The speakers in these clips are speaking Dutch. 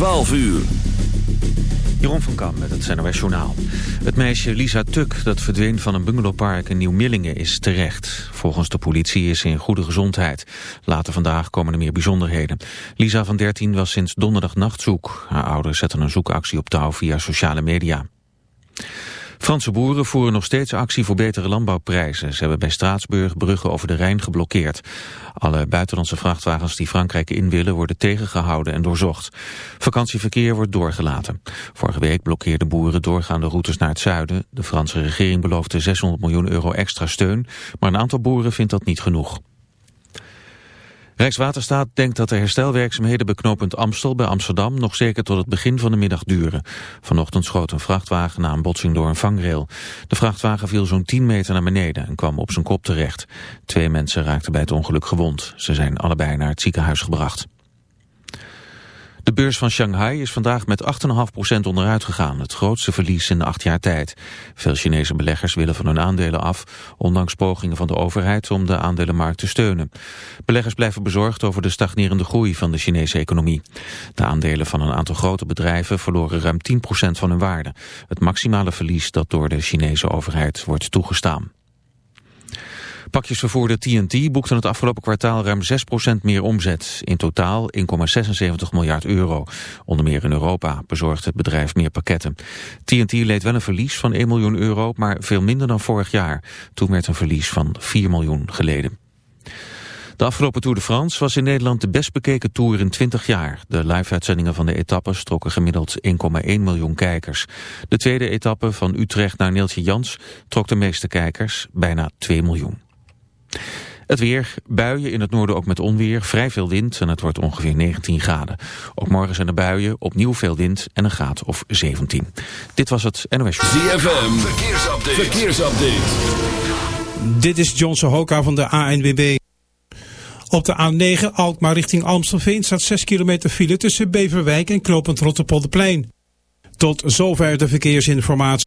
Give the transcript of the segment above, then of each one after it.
12 uur. Jeroen van Kam met het NOS Journaal. Het meisje Lisa Tuk dat verdween van een bungalowpark in Nieuw-Millingen is terecht. Volgens de politie is ze in goede gezondheid. Later vandaag komen er meer bijzonderheden. Lisa van 13 was sinds donderdag nachtzoek. Haar ouders zetten een zoekactie op touw via sociale media. Franse boeren voeren nog steeds actie voor betere landbouwprijzen. Ze hebben bij Straatsburg bruggen over de Rijn geblokkeerd. Alle buitenlandse vrachtwagens die Frankrijk in willen worden tegengehouden en doorzocht. Vakantieverkeer wordt doorgelaten. Vorige week blokkeerden boeren doorgaande routes naar het zuiden. De Franse regering beloofde 600 miljoen euro extra steun, maar een aantal boeren vindt dat niet genoeg. Rijkswaterstaat denkt dat de herstelwerkzaamheden bij knooppunt Amstel bij Amsterdam nog zeker tot het begin van de middag duren. Vanochtend schoot een vrachtwagen na een botsing door een vangrail. De vrachtwagen viel zo'n 10 meter naar beneden en kwam op zijn kop terecht. Twee mensen raakten bij het ongeluk gewond. Ze zijn allebei naar het ziekenhuis gebracht. De beurs van Shanghai is vandaag met 8,5% onderuit gegaan, het grootste verlies in acht jaar tijd. Veel Chinese beleggers willen van hun aandelen af, ondanks pogingen van de overheid om de aandelenmarkt te steunen. Beleggers blijven bezorgd over de stagnerende groei van de Chinese economie. De aandelen van een aantal grote bedrijven verloren ruim 10% van hun waarde, het maximale verlies dat door de Chinese overheid wordt toegestaan. Pakjesvervoerder TNT boekte het afgelopen kwartaal ruim 6% meer omzet. In totaal 1,76 miljard euro. Onder meer in Europa bezorgt het bedrijf meer pakketten. TNT leed wel een verlies van 1 miljoen euro, maar veel minder dan vorig jaar. Toen werd een verlies van 4 miljoen geleden. De afgelopen Tour de France was in Nederland de best bekeken Tour in 20 jaar. De live-uitzendingen van de etappes trokken gemiddeld 1,1 miljoen kijkers. De tweede etappe van Utrecht naar Neeltje Jans trok de meeste kijkers, bijna 2 miljoen. Het weer, buien in het noorden ook met onweer, vrij veel wind en het wordt ongeveer 19 graden. Ook morgen zijn er buien, opnieuw veel wind en een graad of 17. Dit was het NOS Show. ZFM, verkeersupdate. verkeersupdate. Dit is John Sohoka van de ANWB. Op de A9 Alkmaar richting Amstelveen staat 6 kilometer file tussen Beverwijk en Knopend Rotterpolderplein. Tot zover de verkeersinformatie.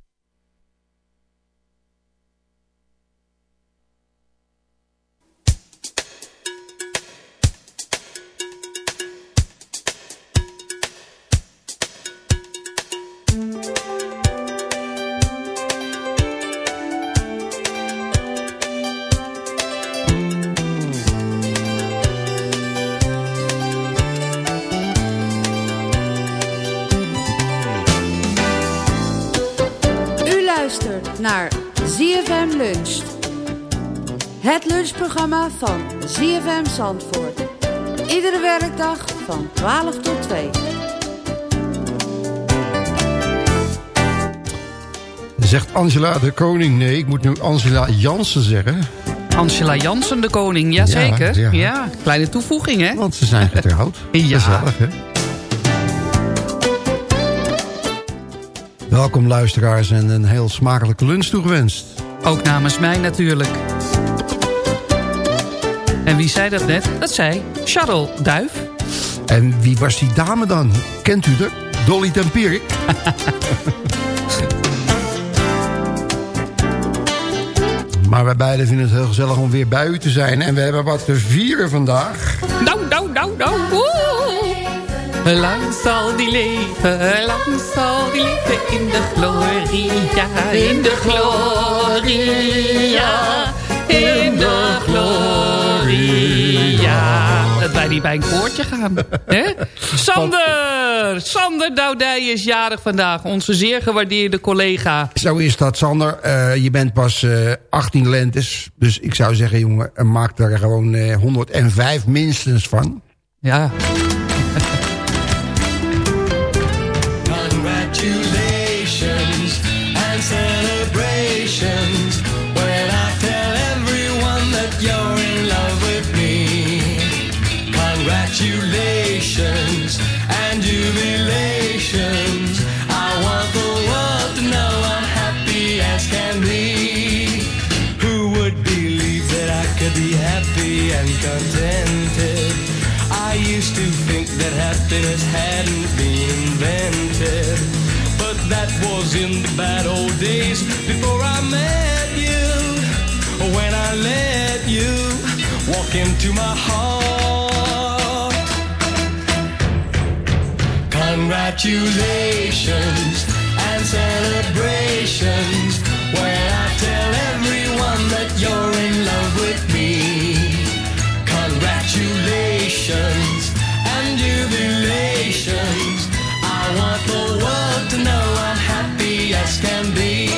Lunchprogramma van ZFM Zandvoort. Iedere werkdag van 12 tot 2. Zegt Angela de Koning. Nee, ik moet nu Angela Jansen zeggen. Angela Jansen, de koning, jazeker. Ja, Ja, ja. kleine toevoeging, hè? Want ze zijn getrouwd. Ja. Gezellig, hè? Welkom luisteraars en een heel smakelijke lunch toegewenst. Ook namens mij natuurlijk. En wie zei dat net? Dat zei Charles Duif. En wie was die dame dan? Kent u haar? Dolly Tempierik? maar wij beiden vinden het heel gezellig om weer bij u te zijn. En we hebben wat te vieren vandaag. Nou, nou, nou, nou. Lang zal die leven, lang zal die leven in de gloria, in de gloria, niet bij een koortje gaan. hè? Sander! Sander Doudij is jarig vandaag, onze zeer gewaardeerde collega. Zo is dat, Sander. Eh, je bent pas eh 18 lentes. Dus ik zou zeggen, jongen, eh, maak er gewoon eh 105 minstens van. Ja, Congratulations and celebrations when I tell everyone that you're in love with me. Congratulations and jubilations. I want the world to know I'm happy as can be.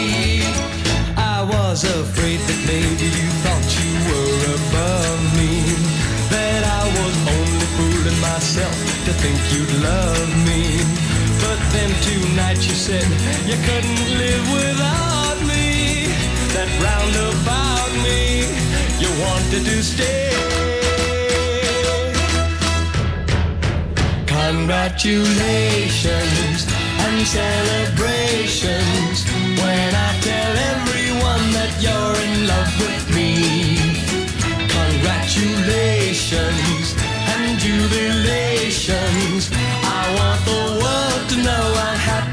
I was afraid that maybe you thought you were above me. That I was only fooling myself to think you'd love me. Tonight you said you couldn't live without me. That roundabout me, you wanted to stay. Congratulations and celebrations when I tell everyone that you're in love with me. Congratulations and jubilations. I want the world to know I'm happy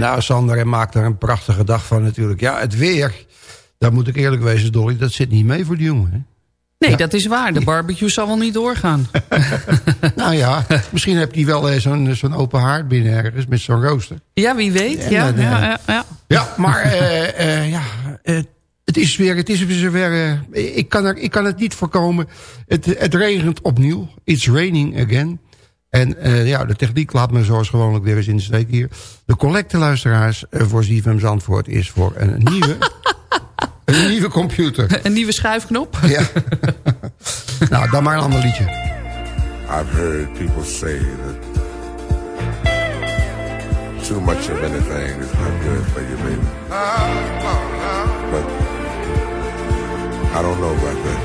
Nou, Sander, en maakt er een prachtige dag van natuurlijk. Ja, het weer, daar moet ik eerlijk wezen, Dolly, dat zit niet mee voor die jongen. Hè? nee, dat is waar. De barbecue zal wel niet doorgaan. Nou ja, misschien heeft hij wel eh, zo'n zo'n open haard binnen ergens met zo'n rooster. Ja, wie weet. En Ja, eh, ja, ja, ja. Ja, maar eh, eh, ja, eh, het is weer, het is weer zover. eh, ik, kan er, ik kan het niet voorkomen. Het, het regent opnieuw. It's raining again. En eh, ja, de techniek laat me zoals gewoonlijk weer eens in de steek hier. De collecteluisteraars uh, voor ZFM Zandvoort is voor een nieuwe, een nieuwe computer. Een nieuwe schuifknop. Ja. nou, dan maar een ander liedje. I've heard people say that too much of anything is not good for you, baby. But I don't know about that.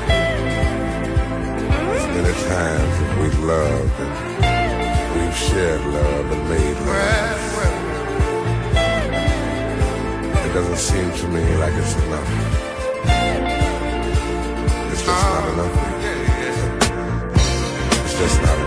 There's many times that we've loved and shared love and made love. It doesn't seem to me like it's enough. It's just not enough. It's just not enough.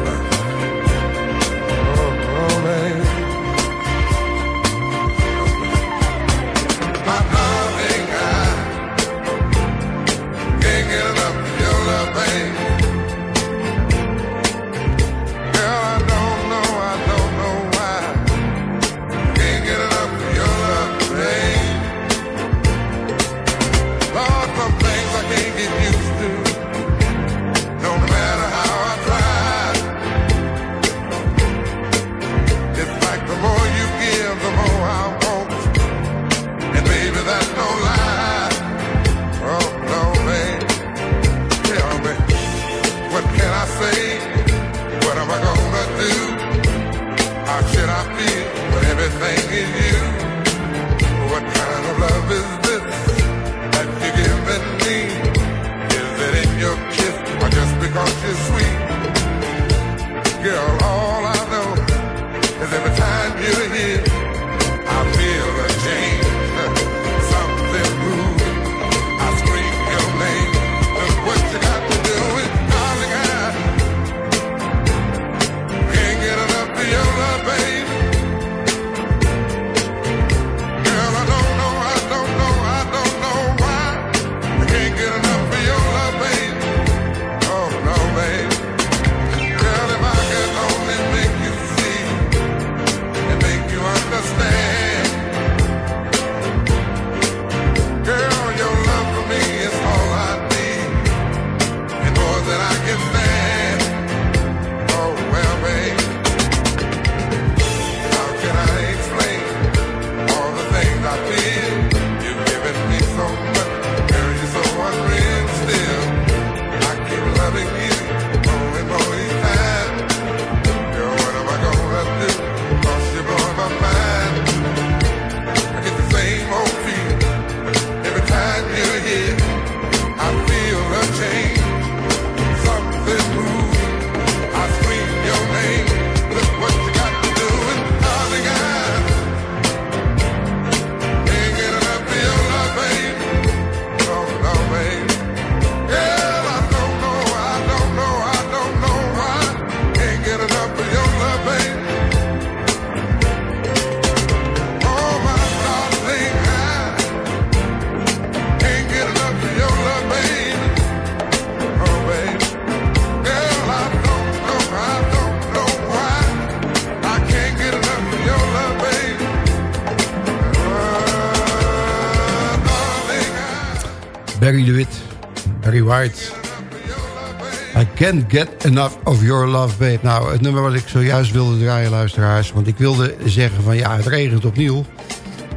Can't get enough of your love, babe. Nou, het nummer wat ik zojuist wilde draaien, luisteraars. Want ik wilde zeggen van ja, het regent opnieuw.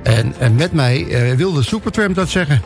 En, en met mij eh, wilde Supertramp dat zeggen.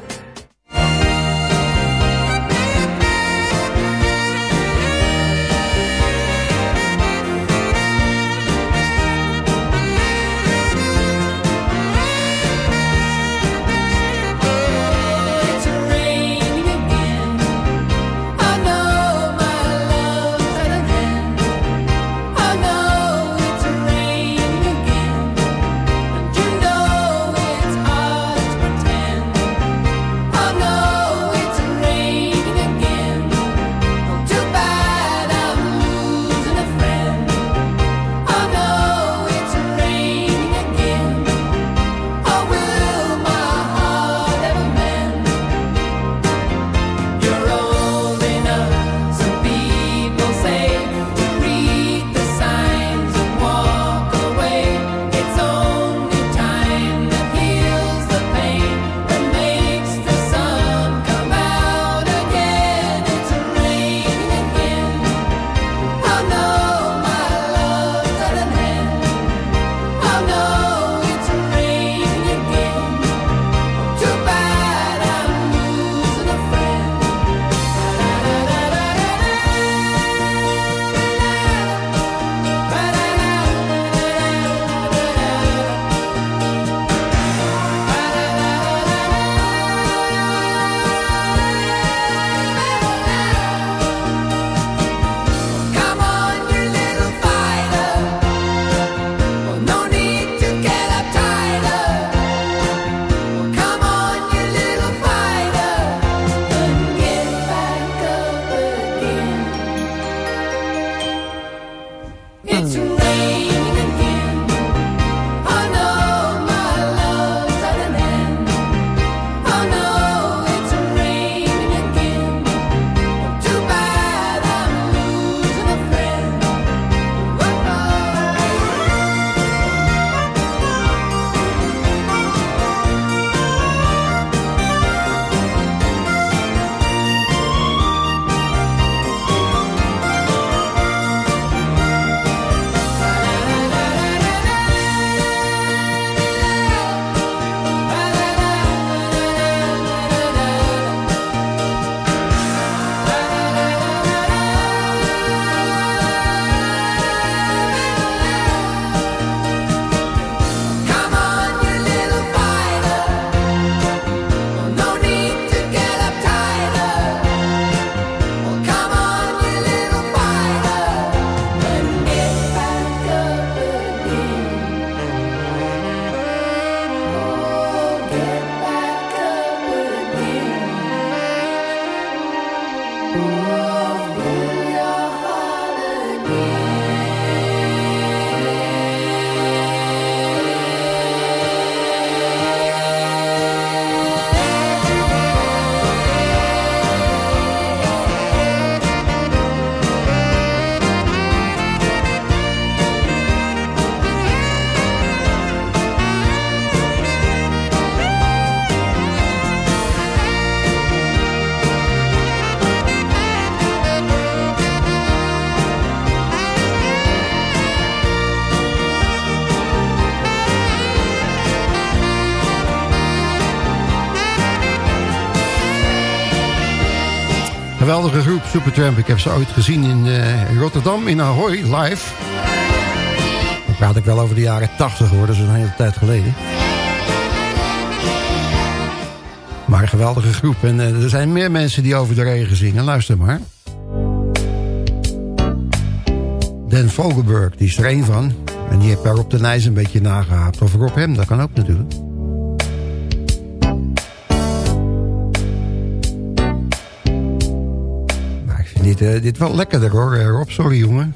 Geweldige groep, Supertramp. Ik heb ze ooit gezien in eh, Rotterdam, in Ahoy, live. Dan praat ik wel over de jaren 80 hoor, dat is een hele tijd geleden. Maar een geweldige groep. En eh, er zijn meer mensen die over de regen zingen. Luister maar. Dan Vogelberg, die is er één van. En die heeft daar Rob de Nijs een beetje nagehaakt. Of Rob hem, dat kan ook natuurlijk. Dit, eh, dit wel lekkerder hoor, eh, Rob. Sorry jongen.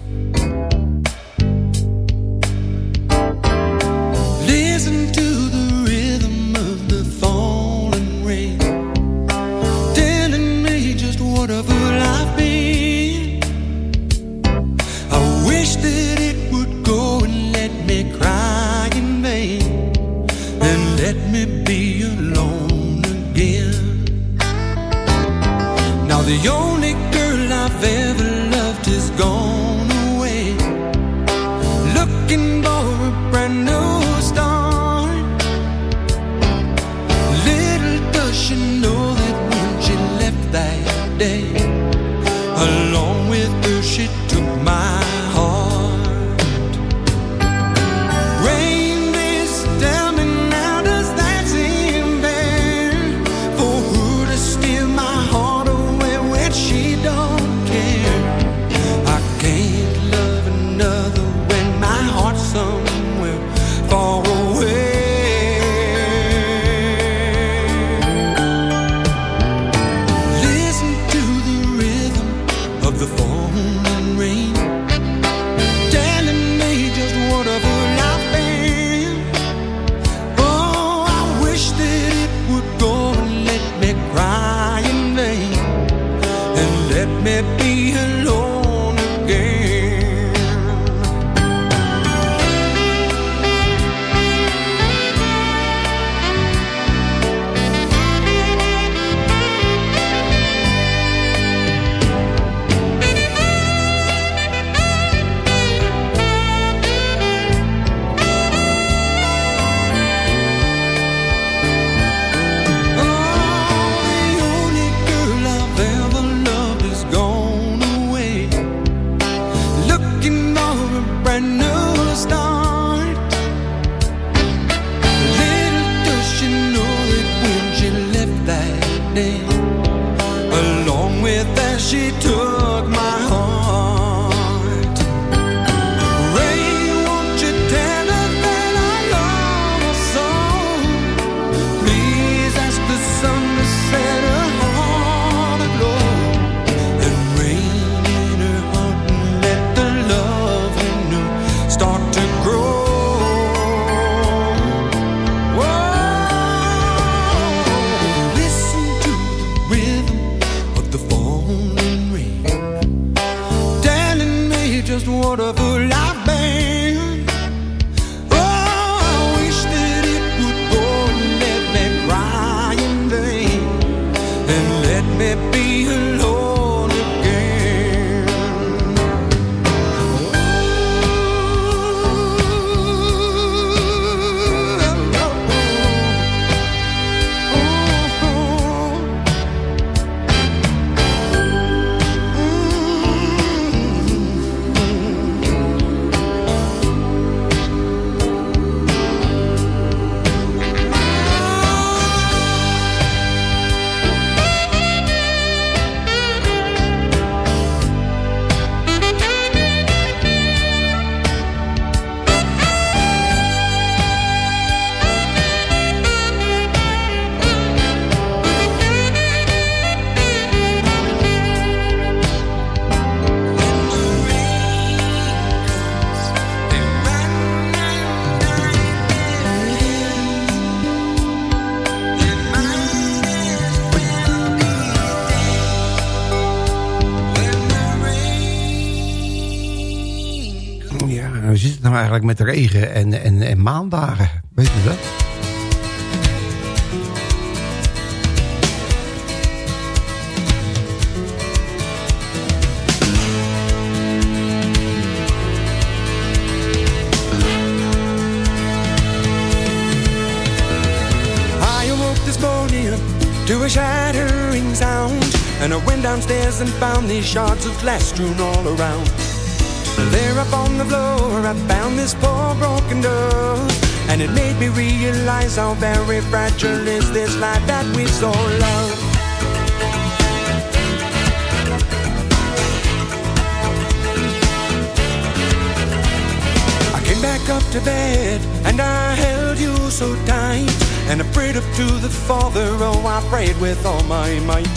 Met regen en, en, en maandagen? Weet je dat? To a shattering sound, and I went downstairs and found these shards of glass strewn all around. There up on the floor, I found this poor broken dove, and it made me realize how very fragile is this life that we so love. I came back up to bed and I held you so tight and I prayed up to the Father. Oh, I prayed with all my might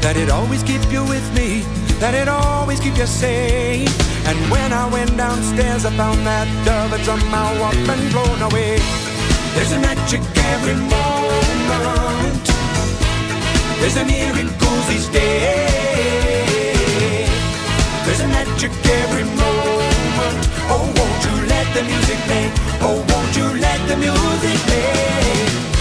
that it always keep you with me, that it always keep you safe. And when I went downstairs, I found that dove had somehow up and blown away. There's a magic every moment. There's a near it goes each day. There's a magic every moment. Oh, won't you let the music play? Oh, won't you let the music play?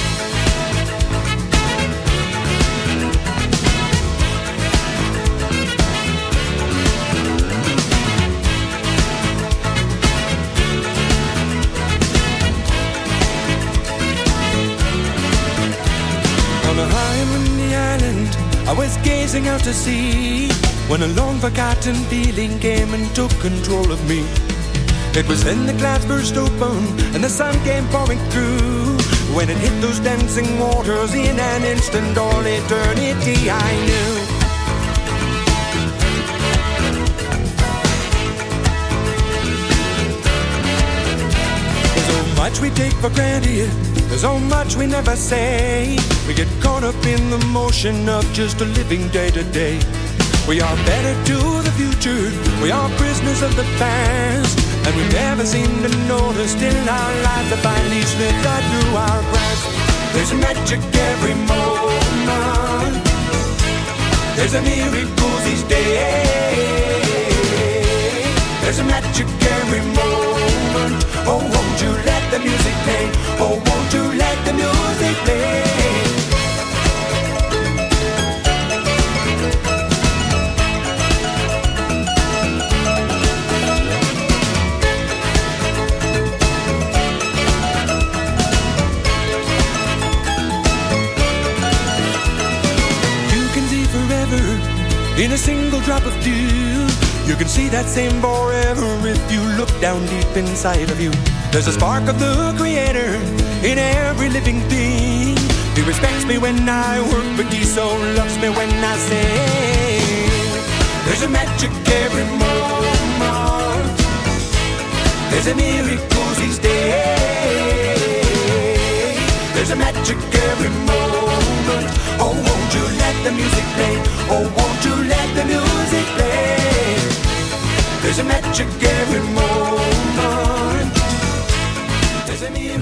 Out to sea when a long forgotten feeling came and took control of me. It was then the clouds burst open and the sun came pouring through. When it hit those dancing waters in an instant, all eternity I knew. Much we take for granted. There's so much we never say. We get caught up in the motion of just a living day to day. We are better to the future. We are prisoners of the past. And we never seem to notice till our lives have finally slipped right through our grasp. There's magic every moment. There's a miracle each day. There's a magic every moment. Oh, won't you let the music play? Oh, won't you let the music play? You can see forever in a single drop of dew. You can see that same forever if you look down deep inside of you. There's a spark of the Creator in every living thing. He respects me when I work, but he so loves me when I sing. There's a magic every moment. There's a miracle each day. There's a magic every moment. Oh, won't you let the music play? Oh, won't you let magic every moment.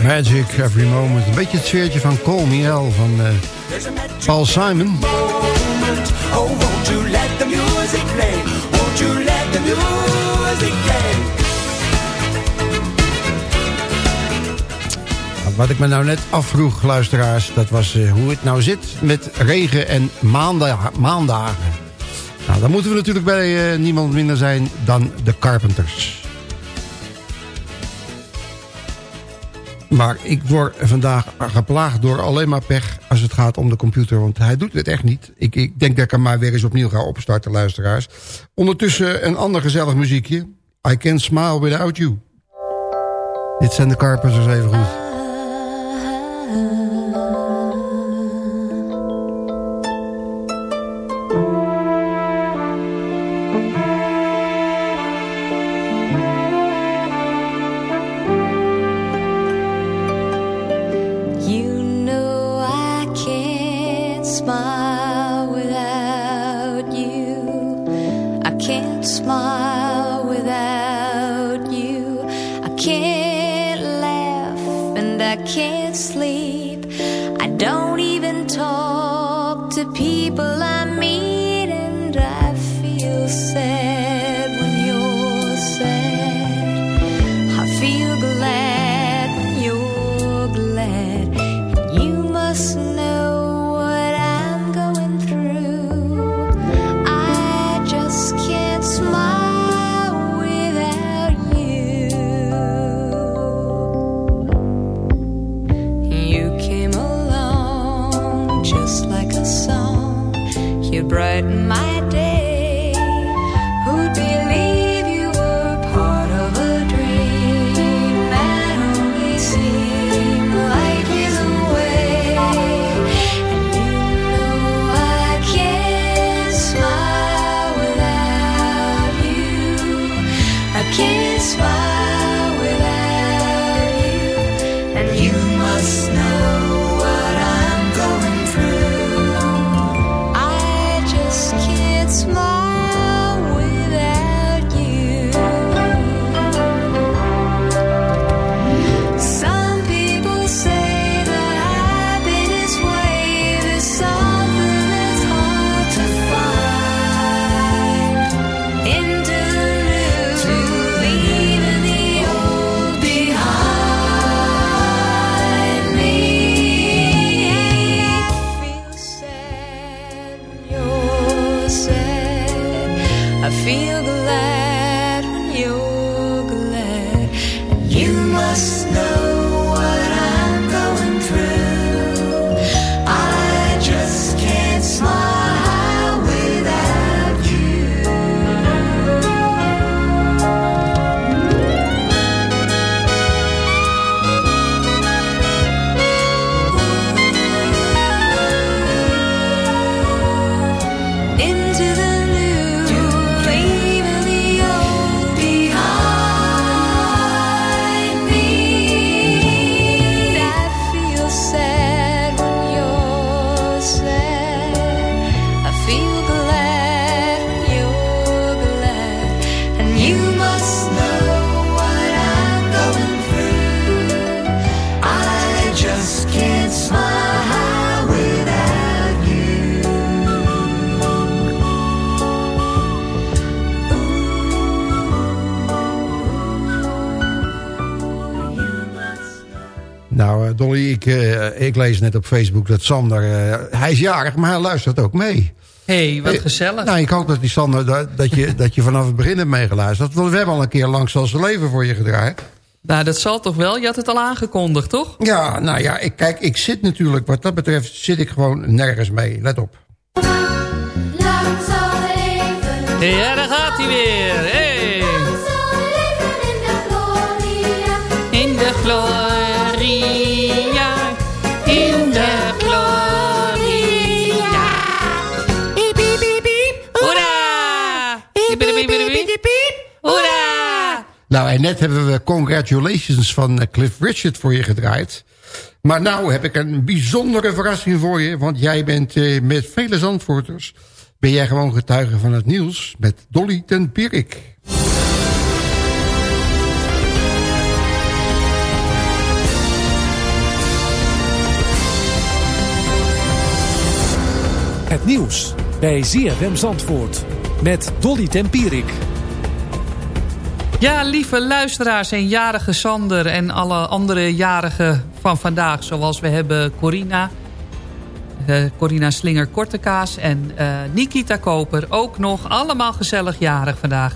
Magic Every Moment. Een beetje het sfeertje van Call Me van eh, Paul Simon. Oh, won't you let the music play? Won't you let the music as he can. Nou, Wat ik me nou net afvroeg, luisteraars... dat was eh, hoe het nou zit met regen en maanda maandagen. Nou, dan moeten we natuurlijk bij eh, niemand minder zijn dan de Carpenters. Maar ik word vandaag geplaagd door alleen maar pech als het gaat om de computer. Want hij doet het echt niet. Ik, ik denk dat ik hem maar weer eens opnieuw ga opstarten, luisteraars. Ondertussen een ander gezellig muziekje. I Can't Smile Without You. Dit zijn de Carpenters even goed. Ik, eh, ik lees net op Facebook dat Sander... eh, hij is jarig, maar hij luistert ook mee. hey, wat Eh, gezellig. Nou, ik hoop dat die Sander, dat, dat, je, dat je vanaf het begin hebt meegeluisterd. Want we hebben al een keer langs als leven voor je gedraaid. Nou, dat zal toch wel? Je had het al aangekondigd, toch? Ja, nou ja, ik, kijk, ik zit natuurlijk, wat dat betreft, zit ik gewoon nergens mee. Let op. Lang zal leven, Ja, daar gaat Nou, en net hebben we Congratulations van eh, Cliff Richard voor je gedraaid. Maar nou heb ik een bijzondere verrassing voor je. Want jij bent eh, met vele Zandvoorters... ben jij gewoon getuige van het nieuws met Dolly ten Pierik. Het nieuws bij ZFM Zandvoort met Dolly Tempierik. Ja, lieve luisteraars en jarige Sander en alle andere jarigen van vandaag. Zoals we hebben Corina, eh, Corina Slinger Kortekaas en eh, Nikita Koper. Ook nog allemaal gezellig jarig vandaag.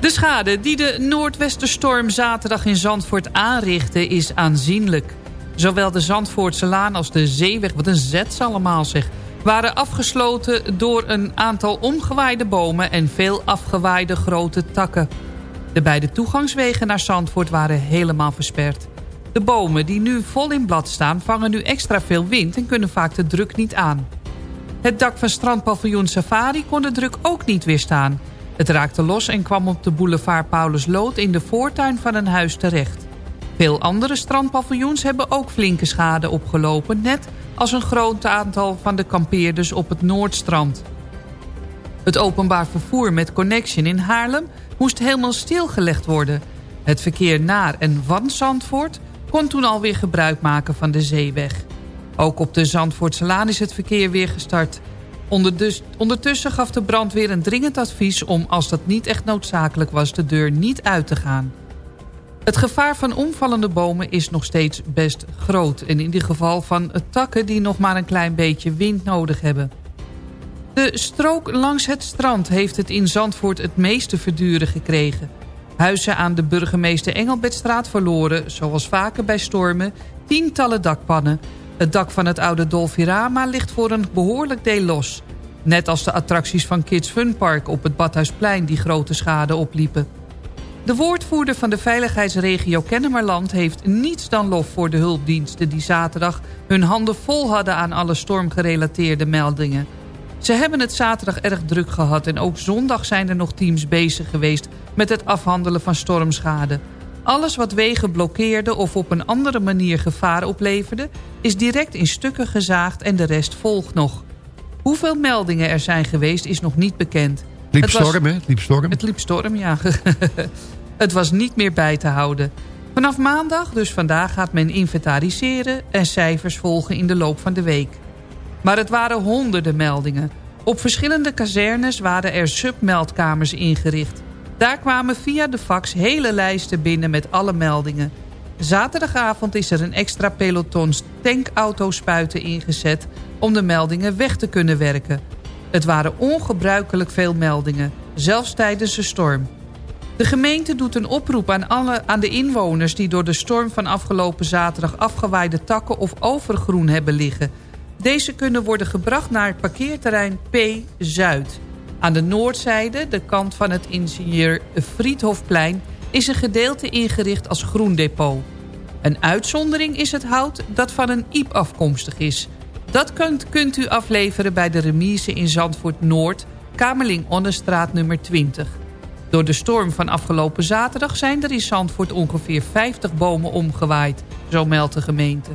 De schade die de Noordwesterstorm zaterdag in Zandvoort aanrichtte is aanzienlijk. Zowel de Zandvoortse Laan als de Zeeweg, wat een zets allemaal zeg... waren afgesloten door een aantal omgewaaide bomen... en veel afgewaaide grote takken. De beide toegangswegen naar Zandvoort waren helemaal versperd. De bomen die nu vol in blad staan vangen nu extra veel wind... en kunnen vaak de druk niet aan. Het dak van strandpaviljoen Safari kon de druk ook niet weerstaan. Het raakte los en kwam op de boulevard Paulus Lood... in de voortuin van een huis terecht. Veel andere strandpaviljoens hebben ook flinke schade opgelopen... net als een groot aantal van de kampeerders op het Noordstrand. Het openbaar vervoer met Connection in Haarlem moest helemaal stilgelegd worden. Het verkeer naar en van Zandvoort kon toen alweer gebruik maken van de zeeweg. Ook op de Zandvoortse Laan is het verkeer weer gestart. Ondertussen gaf de brandweer een dringend advies om, als dat niet echt noodzakelijk was, de deur niet uit te gaan. Het gevaar van omvallende bomen is nog steeds best groot. En in ieder geval van takken die nog maar een klein beetje wind nodig hebben. De strook langs het strand heeft het in Zandvoort het meeste verduren gekregen. Huizen aan de burgemeester Engelbertstraat verloren, zoals vaker bij stormen, tientallen dakpannen. Het dak van het oude Dolfirama ligt voor een behoorlijk deel los. Net als de attracties van Kids Fun Park op het Badhuisplein die grote schade opliepen. De woordvoerder van de veiligheidsregio Kennemerland heeft niets dan lof voor de hulpdiensten die zaterdag hun handen vol hadden aan alle stormgerelateerde meldingen. Ze hebben het zaterdag erg druk gehad en ook zondag zijn er nog teams bezig geweest met het afhandelen van stormschade. Alles wat wegen blokkeerde of op een andere manier gevaar opleverde is direct in stukken gezaagd en de rest volgt nog. Hoeveel meldingen er zijn geweest is nog niet bekend. Liep Het storm, hè? Liep storm. het liep storm, ja. het was niet meer bij te houden. Vanaf maandag, dus vandaag, gaat men inventariseren... en cijfers volgen in de loop van de week. Maar het waren honderden meldingen. Op verschillende kazernes waren er submeldkamers ingericht. Daar kwamen via de fax hele lijsten binnen met alle meldingen. Zaterdagavond is er een extra peloton tankauto-spuiten ingezet... om de meldingen weg te kunnen werken. Het waren ongebruikelijk veel meldingen, zelfs tijdens de storm. De gemeente doet een oproep aan, alle, aan de inwoners... die door de storm van afgelopen zaterdag afgewaaide takken of overgroen hebben liggen. Deze kunnen worden gebracht naar het parkeerterrein P Zuid. Aan de noordzijde, de kant van het ingenieur Friedhofplein... is een gedeelte ingericht als groendepot. Een uitzondering is het hout dat van een iep afkomstig is. Dat kunt, kunt u afleveren bij de remise in Zandvoort Noord... Kamerling-Onnestraat nummer 20. Door de storm van afgelopen zaterdag zijn er in Zandvoort ongeveer 50 bomen omgewaaid, zo meldt de gemeente.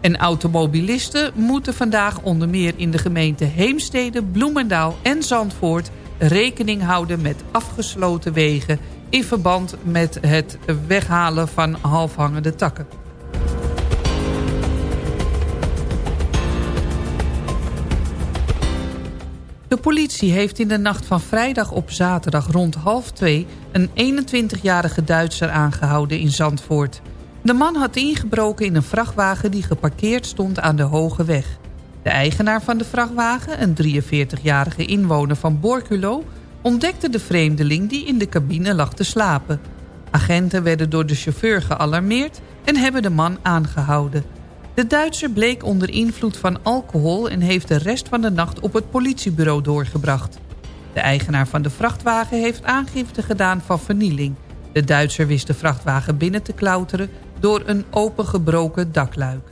En automobilisten moeten vandaag onder meer in de gemeente Heemstede, Bloemendaal en Zandvoort rekening houden met afgesloten wegen in verband met het weghalen van halfhangende takken. De politie heeft in de nacht van vrijdag op zaterdag rond half twee... een 21-jarige Duitser aangehouden in Zandvoort. De man had ingebroken in een vrachtwagen die geparkeerd stond aan de Hoge Weg. De eigenaar van de vrachtwagen, een 43-jarige inwoner van Borculo... ontdekte de vreemdeling die in de cabine lag te slapen. Agenten werden door de chauffeur gealarmeerd en hebben de man aangehouden. De Duitser bleek onder invloed van alcohol... en heeft de rest van de nacht op het politiebureau doorgebracht. De eigenaar van de vrachtwagen heeft aangifte gedaan van vernieling. De Duitser wist de vrachtwagen binnen te klauteren... door een opengebroken dakluik.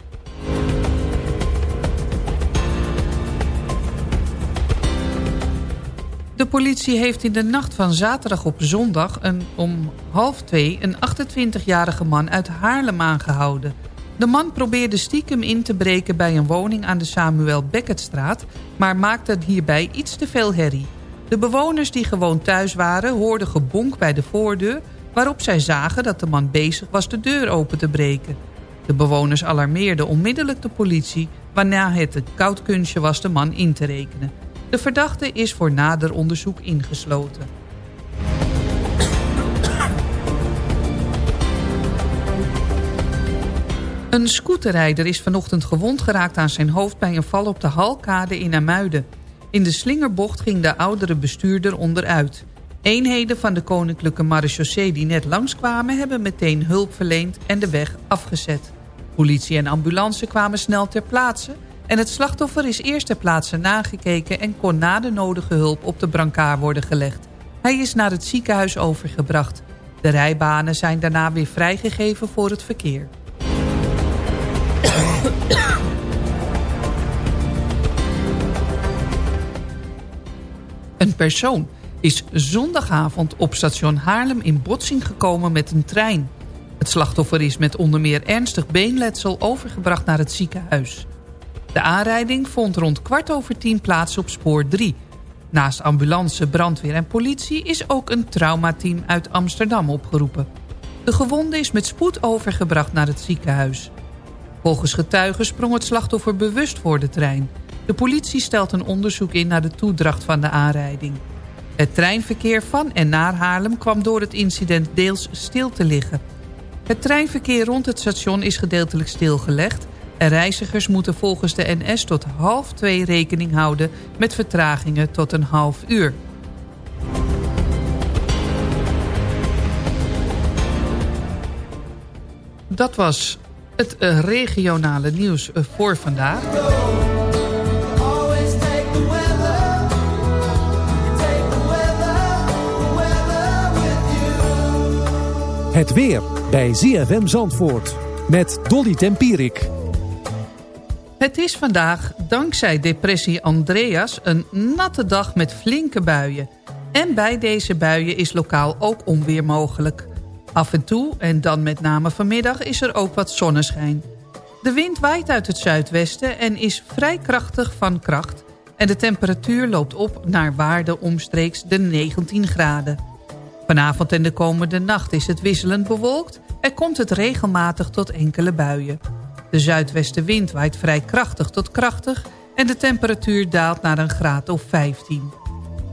De politie heeft in de nacht van zaterdag op zondag... Een, om half twee een 28-jarige man uit Haarlem aangehouden. De man probeerde stiekem in te breken bij een woning aan de Samuel Beckettstraat... maar maakte hierbij iets te veel herrie. De bewoners die gewoon thuis waren hoorden gebonk bij de voordeur... waarop zij zagen dat de man bezig was de deur open te breken. De bewoners alarmeerden onmiddellijk de politie... waarna het een koud kunstje was de man in te rekenen. De verdachte is voor nader onderzoek ingesloten. Een scooterrijder is vanochtend gewond geraakt aan zijn hoofd... bij een val op de Halkade in Amuiden. In de slingerbocht ging de oudere bestuurder onderuit. Eenheden van de Koninklijke Marechaussee die net langskwamen... hebben meteen hulp verleend en de weg afgezet. Politie en ambulance kwamen snel ter plaatse... en het slachtoffer is eerst ter plaatse nagekeken... en kon na de nodige hulp op de brancard worden gelegd. Hij is naar het ziekenhuis overgebracht. De rijbanen zijn daarna weer vrijgegeven voor het verkeer. Een persoon is zondagavond op station Haarlem in botsing gekomen met een trein. Het slachtoffer is met onder meer ernstig beenletsel overgebracht naar het ziekenhuis. De aanrijding vond rond kwart over tien plaats op spoor 3. Naast ambulance, brandweer en politie is ook een traumateam uit Amsterdam opgeroepen. De gewonde is met spoed overgebracht naar het ziekenhuis. Volgens getuigen sprong het slachtoffer bewust voor de trein. De politie stelt een onderzoek in naar de toedracht van de aanrijding. Het treinverkeer van en naar Haarlem kwam door het incident deels stil te liggen. Het treinverkeer rond het station is gedeeltelijk stilgelegd... en reizigers moeten volgens de NS tot half twee rekening houden... met vertragingen tot een half uur. Dat was het eh, regionale nieuws eh, voor vandaag. Het weer bij ZFM Zandvoort met Dolly Tempierik. Het is vandaag, dankzij depressie Andreas, een natte dag met flinke buien. En bij deze buien is lokaal ook onweer mogelijk. Af en toe, en dan met name vanmiddag, is er ook wat zonneschijn. De wind waait uit het zuidwesten en is vrij krachtig van kracht. En de temperatuur loopt op naar waarde omstreeks de 19 graden. Vanavond en de komende nacht is het wisselend bewolkt... en komt het regelmatig tot enkele buien. De zuidwestenwind waait vrij krachtig tot krachtig... en de temperatuur daalt naar een graad of 15.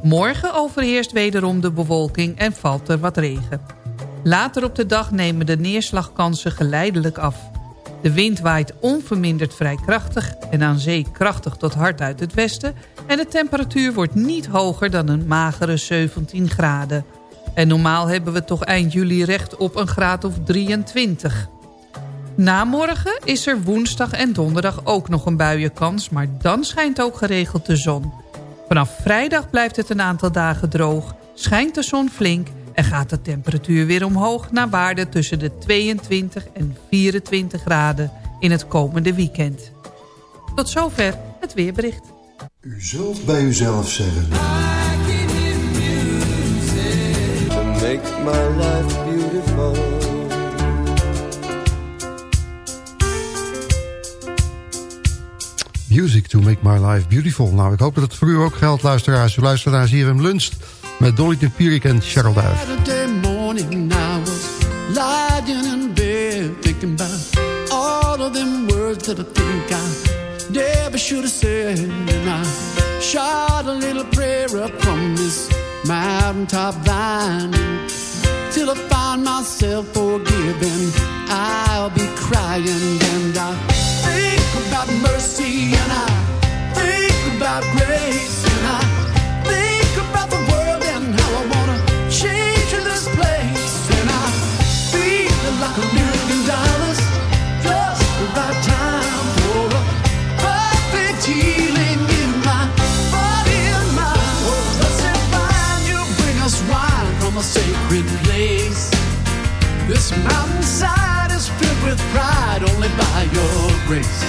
Morgen overheerst wederom de bewolking en valt er wat regen. Later op de dag nemen de neerslagkansen geleidelijk af. De wind waait onverminderd vrij krachtig en aan zee krachtig tot hard uit het westen... en de temperatuur wordt niet hoger dan een magere 17 graden. En normaal hebben we toch eind juli recht op een graad of 23. Na morgen is er woensdag en donderdag ook nog een buienkans... maar dan schijnt ook geregeld de zon. Vanaf vrijdag blijft het een aantal dagen droog, schijnt de zon flink... en gaat de temperatuur weer omhoog naar waarde tussen de 22 en 24 graden in het komende weekend. Tot zover het weerbericht. U zult bij uzelf zeggen. to make my life beautiful. Music to make my life beautiful. Nou, ik hoop dat het voor u ook geldt, luisteraars. U luistert naar ZFM Lunch met Dolly Tempierik en Cheryl Duif. Saturday morning I was lying in bed thinking about all of them words that I think I never should have said. And I shot a little prayer up from this mountaintop vine till I find myself forgiven. I'll be crying and I think about mercy and I think about grace and I This mountainside is filled with pride only by your grace.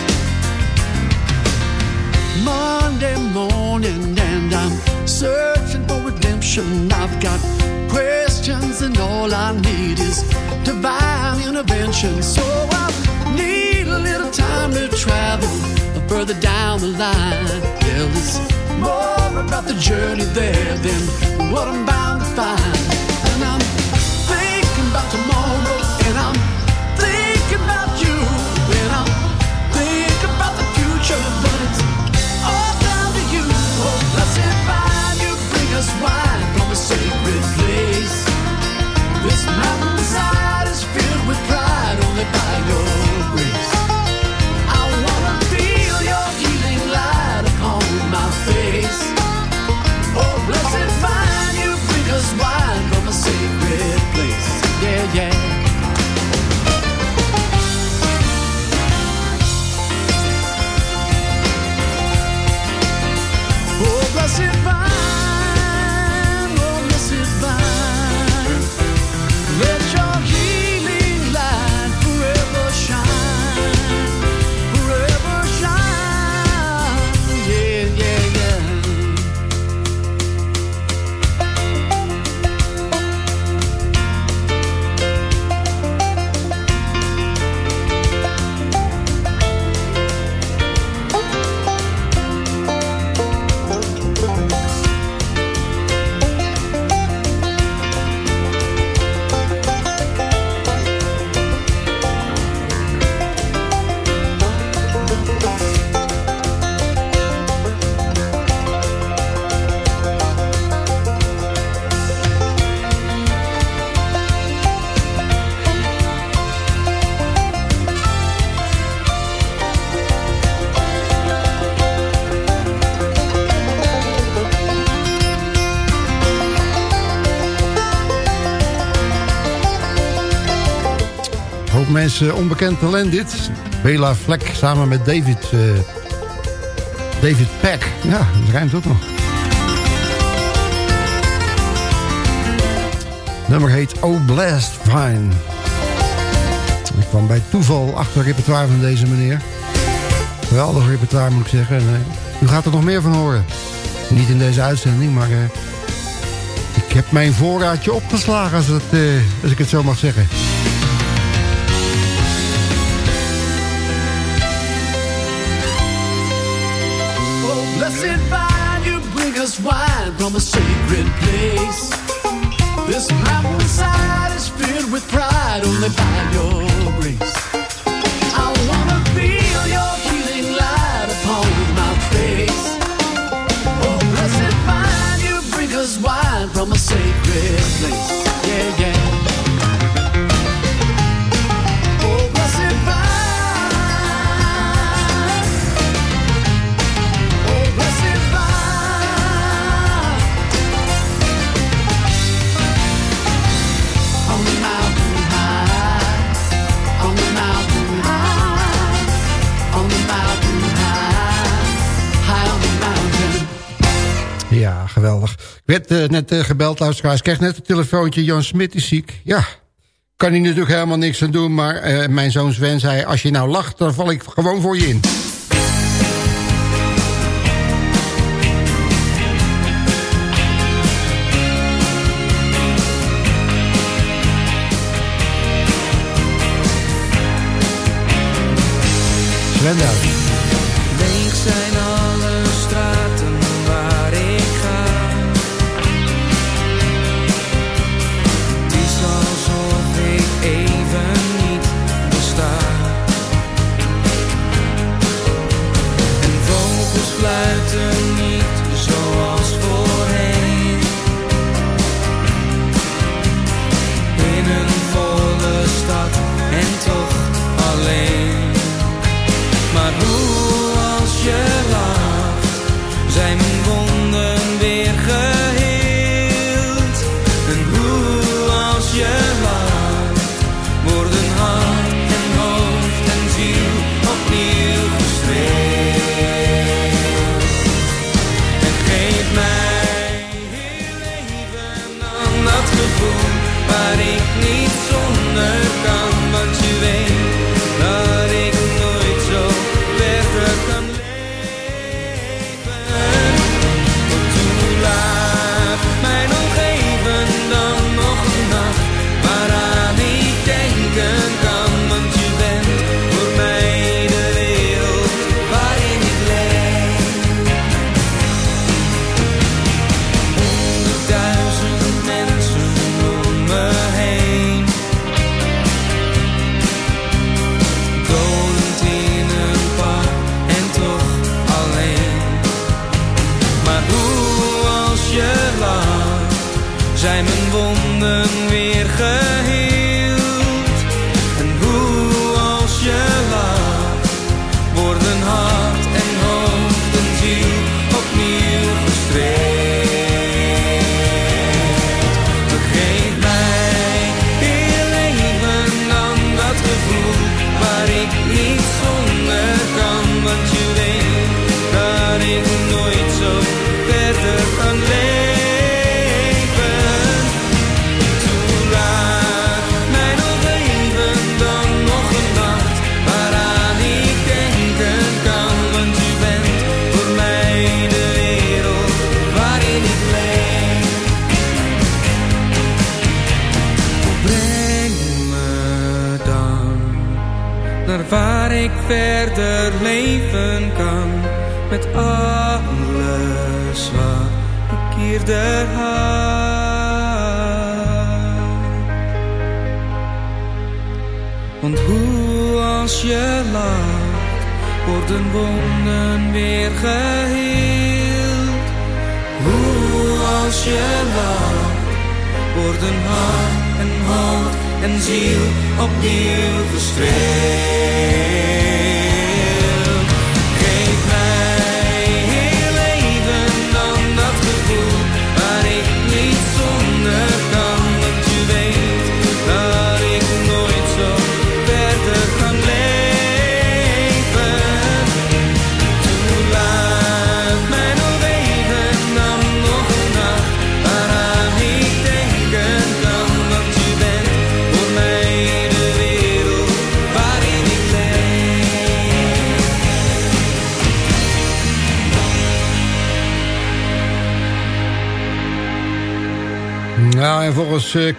Monday morning and I'm searching for redemption. I've got questions and all I need is divine intervention. So I need a little time to travel further down the line. Well, it's more about the journey there than what I'm bound to find. mensen eh, onbekend talent dit. Bela Fleck samen met David, eh, David Peck. Ja, dat rijmt ook nog. Nummer heet Oh Blast Fine. Ik kwam bij toeval achter het repertoire van deze meneer. Geweldig repertoire moet ik zeggen. Eh, u gaat er nog meer van horen. Niet in deze uitzending, maar... Ik heb mijn voorraadje opgeslagen, als, het, als ik het zo mag zeggen. from a sacred place. This mountainside is filled with pride, only by your Eh, net, eh, gebeld, luisteraars. Ik kreeg net een telefoontje, Jan Smit is ziek. Ja, kan hij natuurlijk helemaal niks aan doen. Maar eh, mijn zoon Sven zei, als je nou lacht, dan val ik gewoon voor je in. Sven zijn al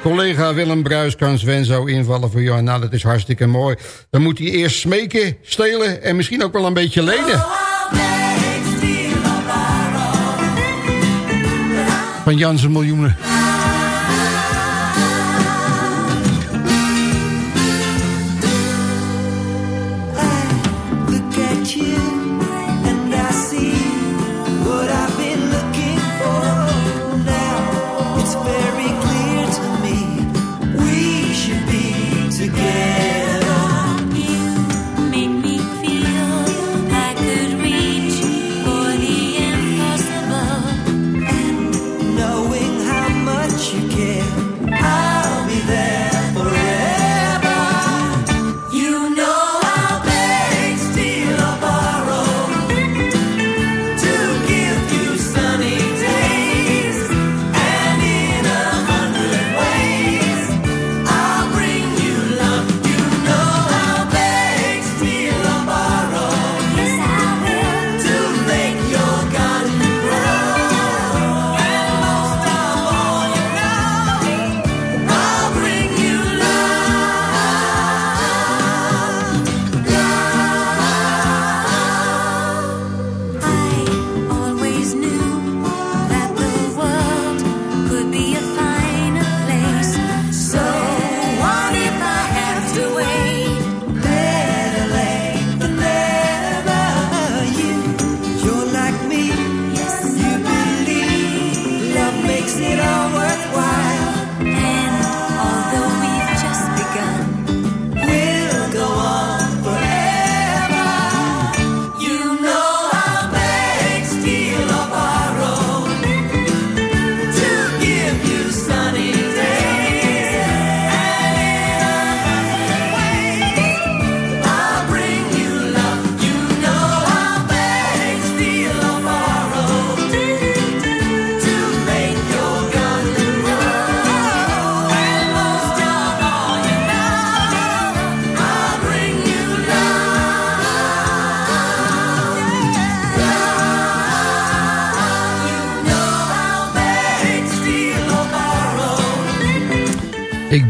collega Willem Bruis kan Sven zo invallen voor jou. Nou, dat is hartstikke mooi. Dan moet hij eerst smeken, stelen en misschien ook wel een beetje lenen. Van Jansen miljoenen.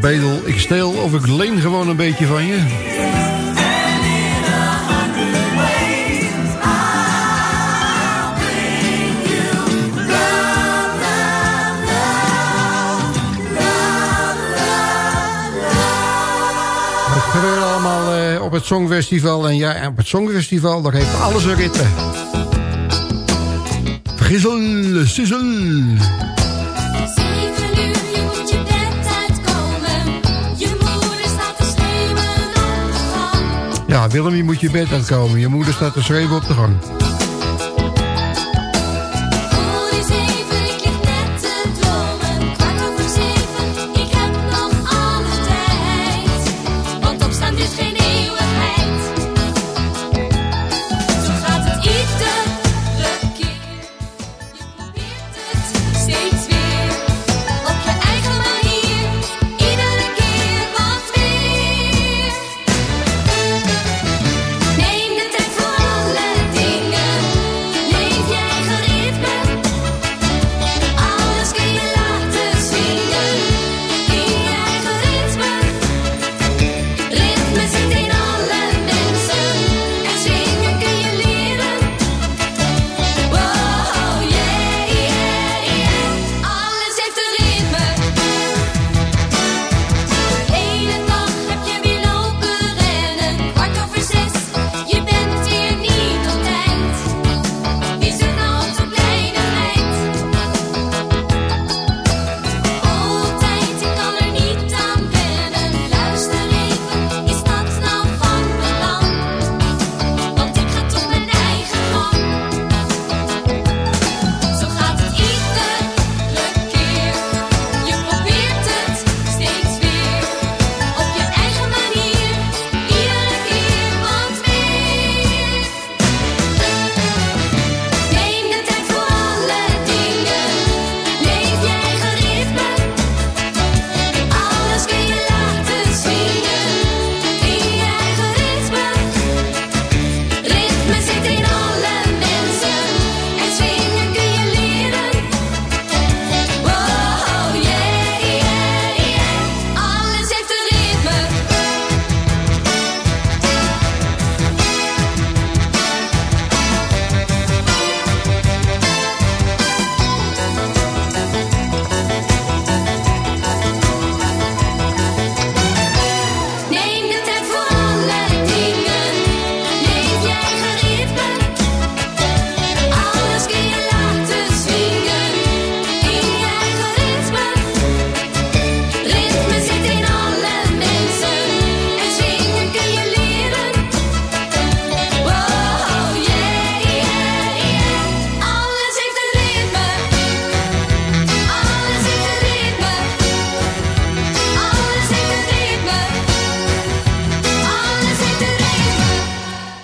bedel, ik steel of ik leen gewoon een beetje van je. Eh, op het Songfestival. En ja, op het Songfestival, daar heeft alles een ritme. Gizzel, sizzel. Ja, Willem, je moet je bed aankomen. Je moeder staat te schreeuwen op de gang.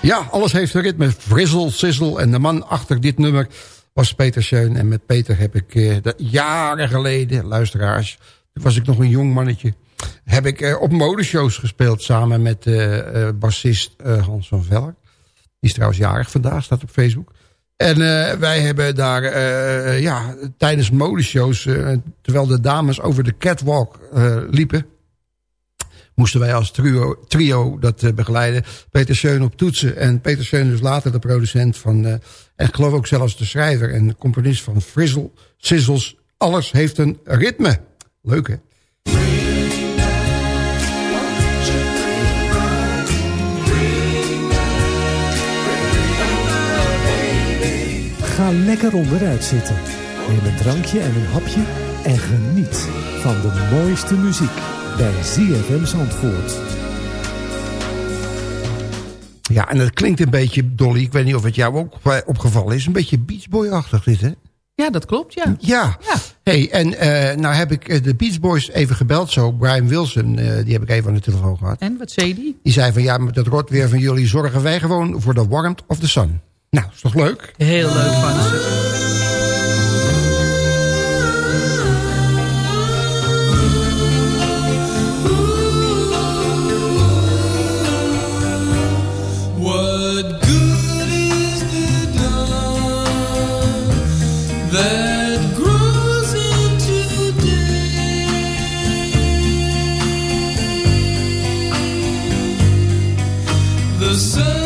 Ja, alles heeft een ritme. Frizzle, sizzle. En de man achter dit nummer was Peter Scheun. En met Peter heb ik eh, jaren geleden, luisteraars... toen was ik nog een jong mannetje... heb ik eh, op modeshows gespeeld samen met eh, bassist Hans van Veller. Die is trouwens jarig vandaag, staat op Facebook. En wij hebben daar ja, tijdens modeshows... terwijl de dames over de catwalk liepen moesten wij als trio, trio dat eh, begeleiden. Peter Scheun op toetsen. En Peter Scheun is later de producent van... eh, en ik geloof ook zelfs de schrijver en componist van Frizzle, Sizzles. Alles heeft een ritme. Leuk, hè? Ga lekker onderuit zitten. Neem een drankje en een hapje en geniet van de mooiste muziek bij ZFM Zandvoort. Ja, en dat klinkt een beetje, Dolly, ik weet niet of het jou ook eh, opgevallen is... een beetje Beach Boy-achtig dit, hè? Ja, dat klopt, ja. Ja. Hey, en eh, nou heb ik eh, de Beach Boys even gebeld zo. Brian Wilson, die heb ik even aan de telefoon gehad. En, wat zei die? Die zei van, ja, met dat rot weer van jullie... zorgen wij gewoon voor de warmth of the sun. Nou, is toch leuk? Heel leuk van ze. The sunset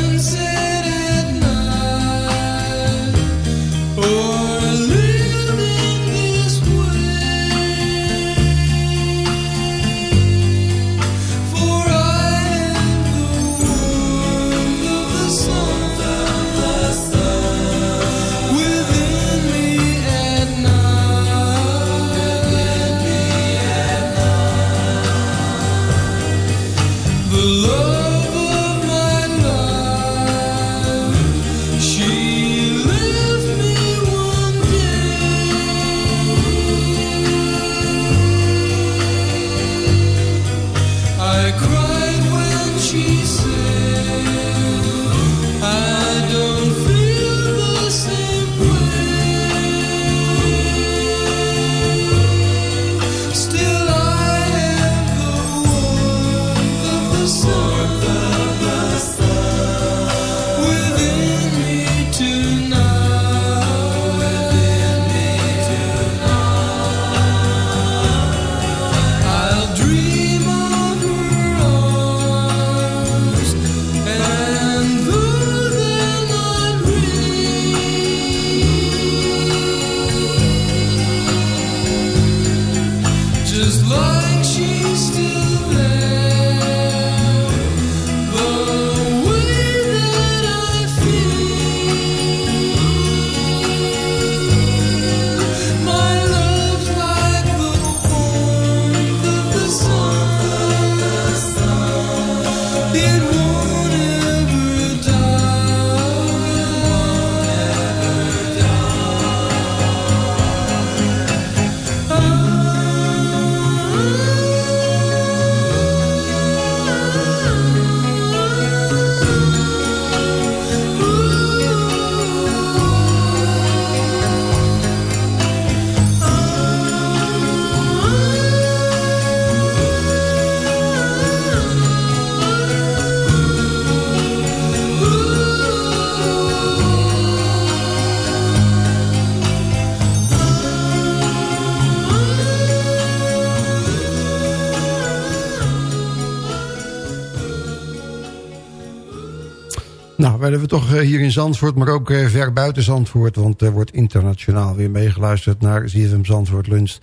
werden we toch eh, hier in Zandvoort, maar ook eh, ver buiten Zandvoort... want er wordt internationaal weer meegeluisterd naar ZFM Zandvoort Lunch.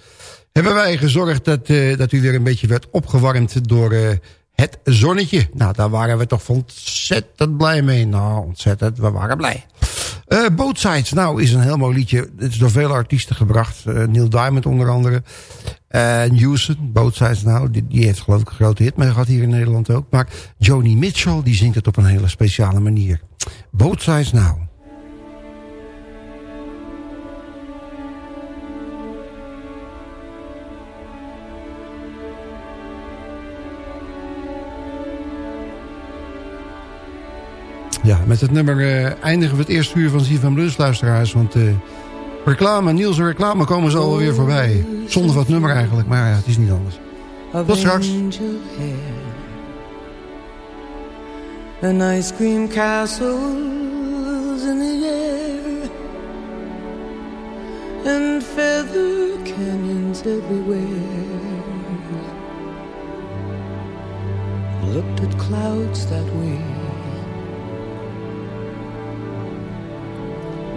Hebben wij gezorgd dat, eh, dat u weer een beetje werd opgewarmd door het zonnetje. Nou, daar waren we toch ontzettend blij mee. Nou, ontzettend, we waren blij. Eh Both Sides, nou, is een heel mooi liedje. Het is door vele artiesten gebracht. Eh, Neil Diamond onder andere. En Houston, Both Sides Now, die, heeft geloof ik een grote hit mee gehad hier in Nederland ook. Maar Joni Mitchell, die zingt het op een hele speciale manier. Both Sides Now. Ja, met het nummer eh, eindigen we het eerste uur van ZFM Lunch, luisteraars. Want eh, reclame, Niels en reclame komen zo alweer voorbij. Zonder wat nummer eigenlijk, maar ja, het is niet anders. Tot straks. and ice cream castles in the air and feather canyons everywhere. Looked at clouds that way,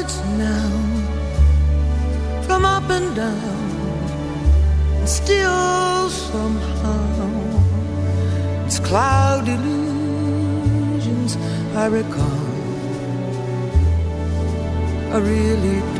sides now, from up and down and still somehow it's cloud illusions I recall. I really don't